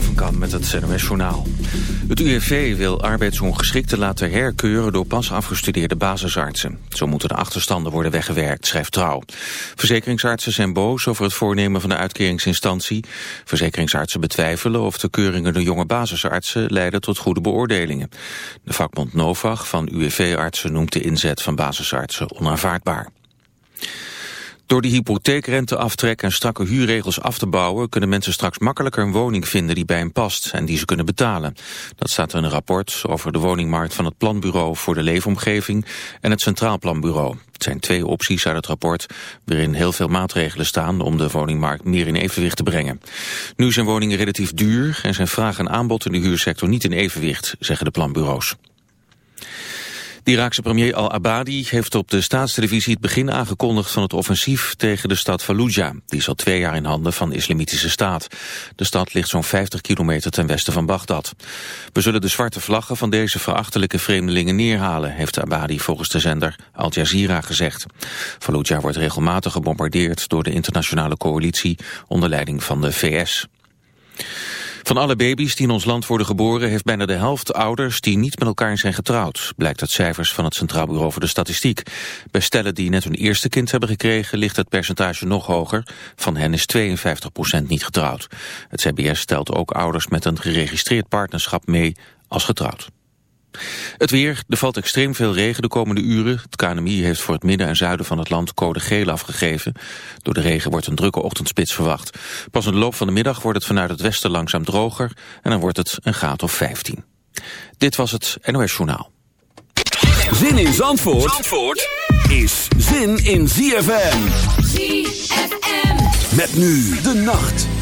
Van met het NOS Journaal. Het UWV wil arbeidsongeschikten laten herkeuren door pas afgestudeerde basisartsen. Zo moeten de achterstanden worden weggewerkt, schrijft Trouw. Verzekeringsartsen zijn boos over het voornemen van de uitkeringsinstantie. Verzekeringsartsen betwijfelen of de keuringen door jonge basisartsen leiden tot goede beoordelingen. De vakbond Novag van UWV-artsen noemt de inzet van basisartsen onaanvaardbaar. Door de hypotheekrenteaftrek en strakke huurregels af te bouwen... kunnen mensen straks makkelijker een woning vinden die bij hen past... en die ze kunnen betalen. Dat staat in een rapport over de woningmarkt van het Planbureau voor de Leefomgeving... en het Centraal Planbureau. Het zijn twee opties uit het rapport... waarin heel veel maatregelen staan om de woningmarkt meer in evenwicht te brengen. Nu zijn woningen relatief duur en zijn vraag en aanbod in de huursector niet in evenwicht, zeggen de planbureaus. De Iraakse premier al-Abadi heeft op de staatstelevisie het begin aangekondigd van het offensief tegen de stad Fallujah. Die is al twee jaar in handen van de islamitische staat. De stad ligt zo'n 50 kilometer ten westen van Bagdad. We zullen de zwarte vlaggen van deze verachtelijke vreemdelingen neerhalen, heeft Abadi volgens de zender Al Jazeera gezegd. Fallujah wordt regelmatig gebombardeerd door de internationale coalitie onder leiding van de VS. Van alle baby's die in ons land worden geboren... heeft bijna de helft ouders die niet met elkaar zijn getrouwd... blijkt uit cijfers van het Centraal Bureau voor de Statistiek. Bij stellen die net hun eerste kind hebben gekregen... ligt het percentage nog hoger. Van hen is 52% niet getrouwd. Het CBS stelt ook ouders met een geregistreerd partnerschap mee als getrouwd. Het weer, er valt extreem veel regen de komende uren. Het KNMI heeft voor het midden en zuiden van het land code geel afgegeven. Door de regen wordt een drukke ochtendspits verwacht. Pas in de loop van de middag wordt het vanuit het westen langzaam droger... en dan wordt het een graad of 15. Dit was het NOS Journaal. Zin in Zandvoort, Zandvoort is zin in ZFM. ZFM. Met nu de nacht.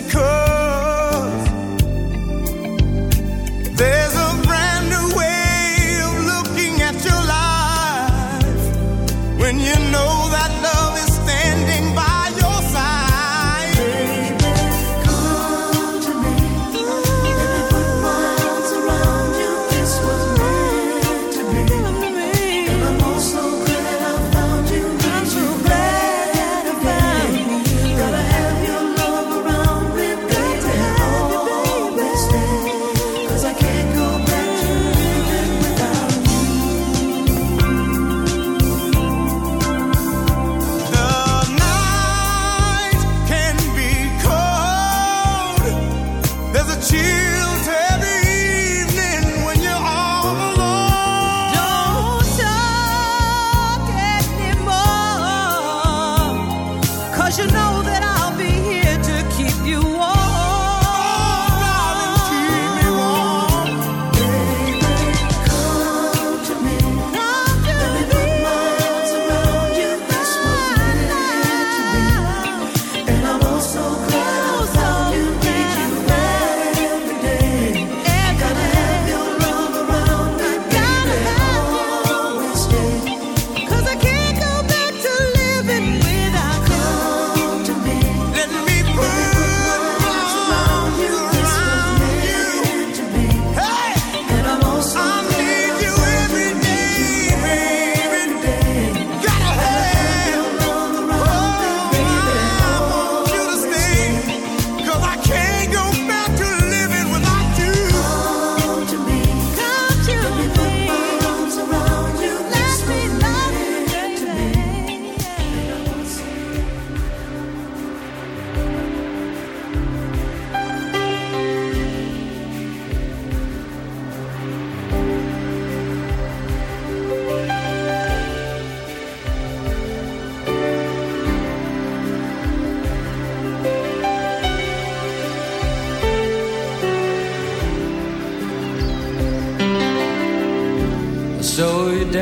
Because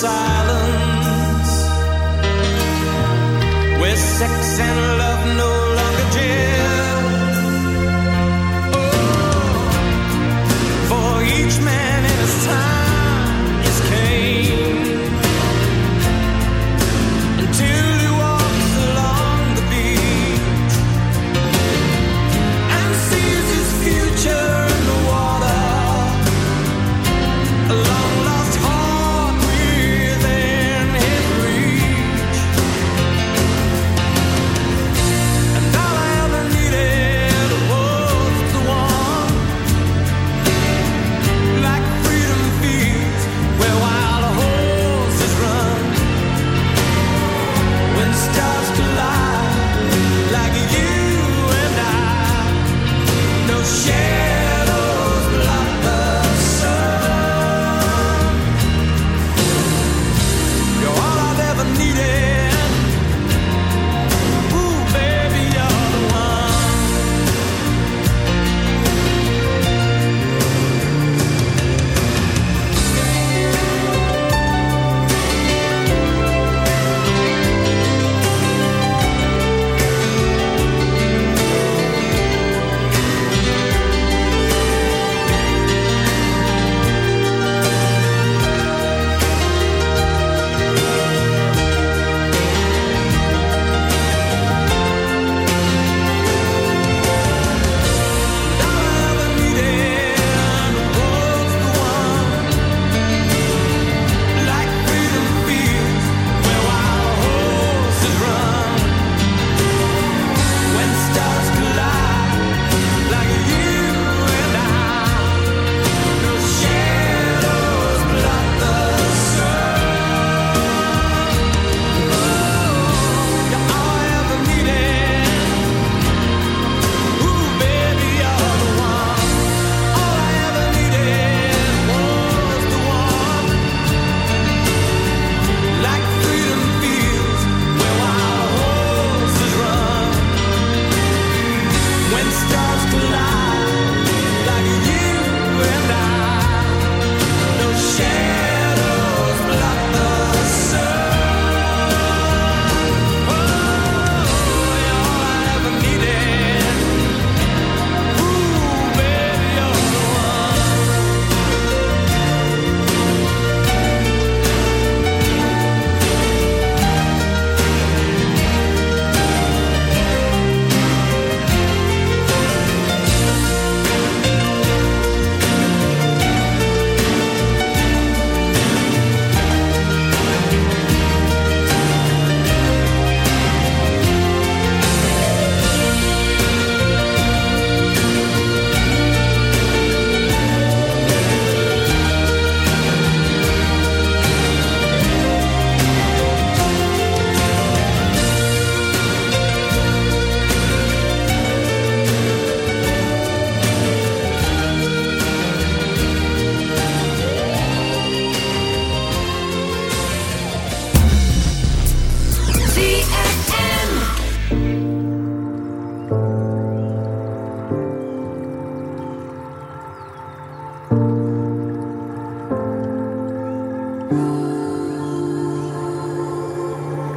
silence. Where sex and love no longer jail oh, For each man in his time.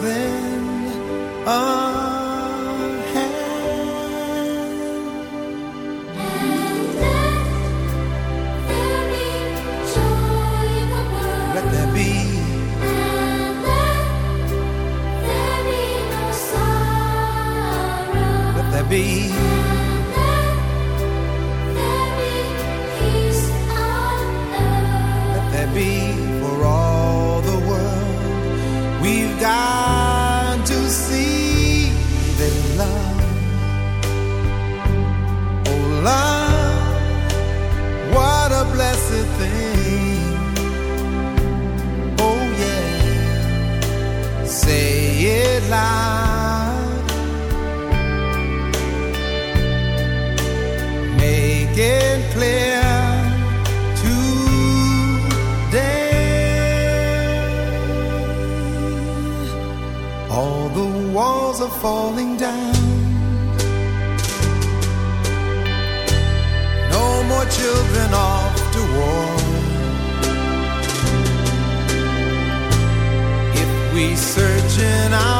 Then up. falling down. No more children off to war. If we search in our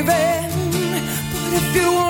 I'm but if you wanna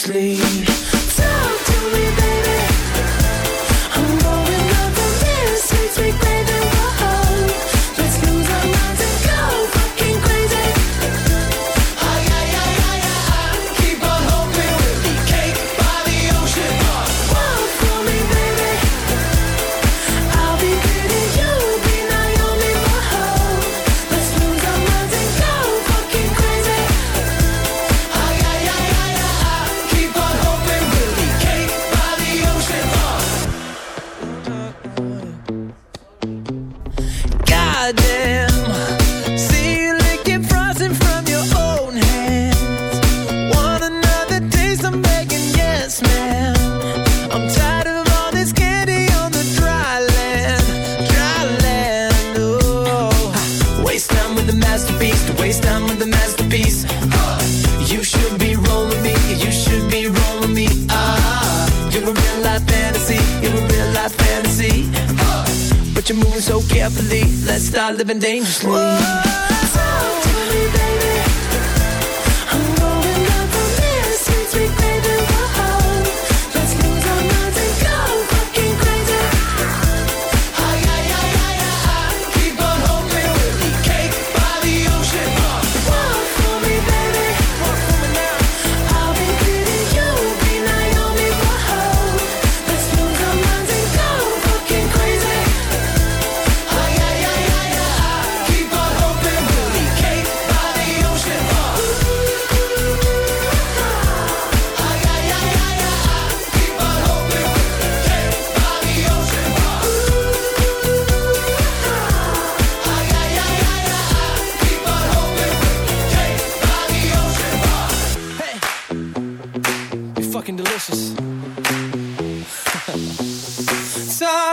Sleep.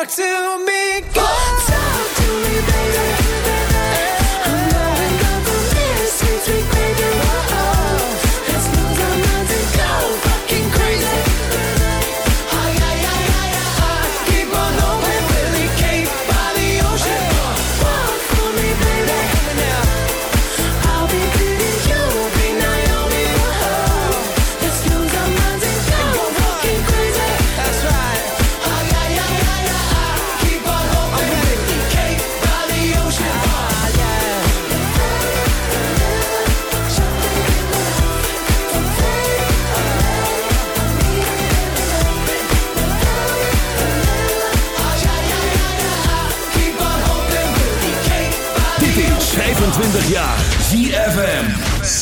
to me. Go.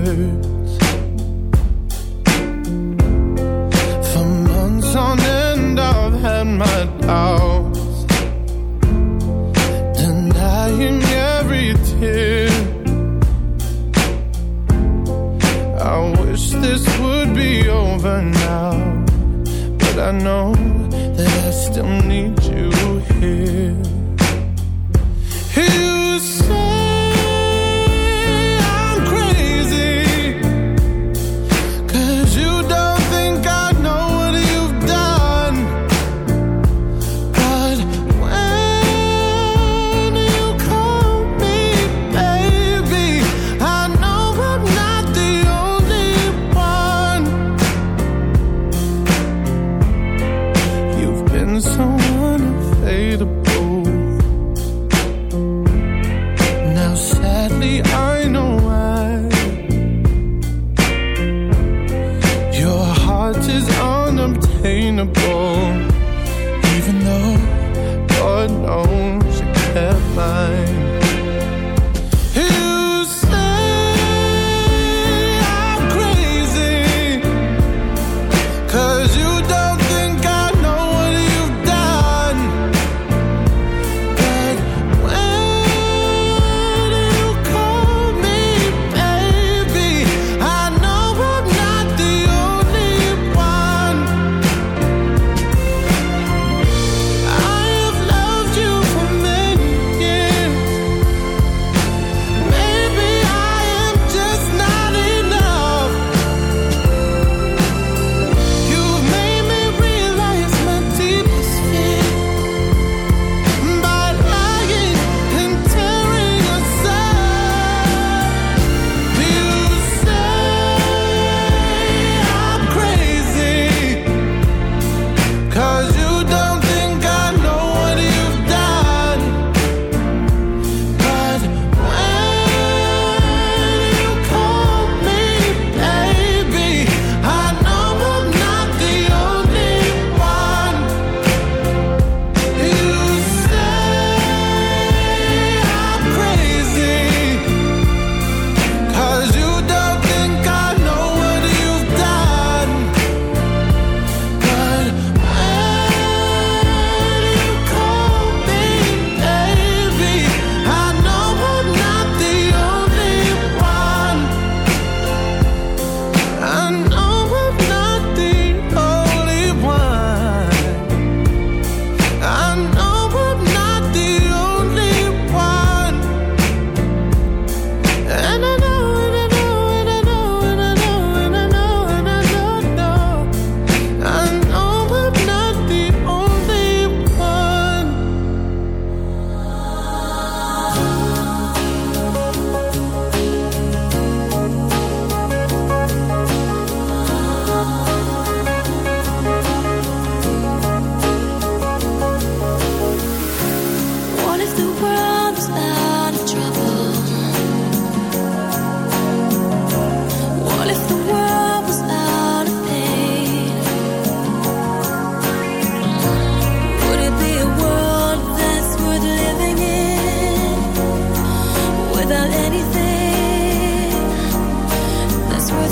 hurts. For months on end, I've had my doubts, denying every tear. I wish this would be over now, but I know that I still need you here.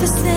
For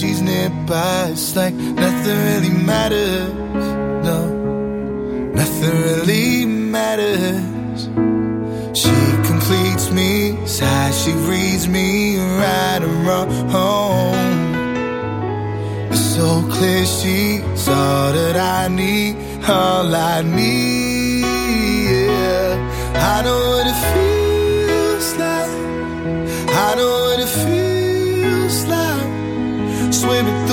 she's nearby. It's like nothing really matters. No, nothing really matters. She completes me, sighs, she reads me right and wrong. It's so clear she's all that I need, all I need. Yeah. I know what it feels like. I know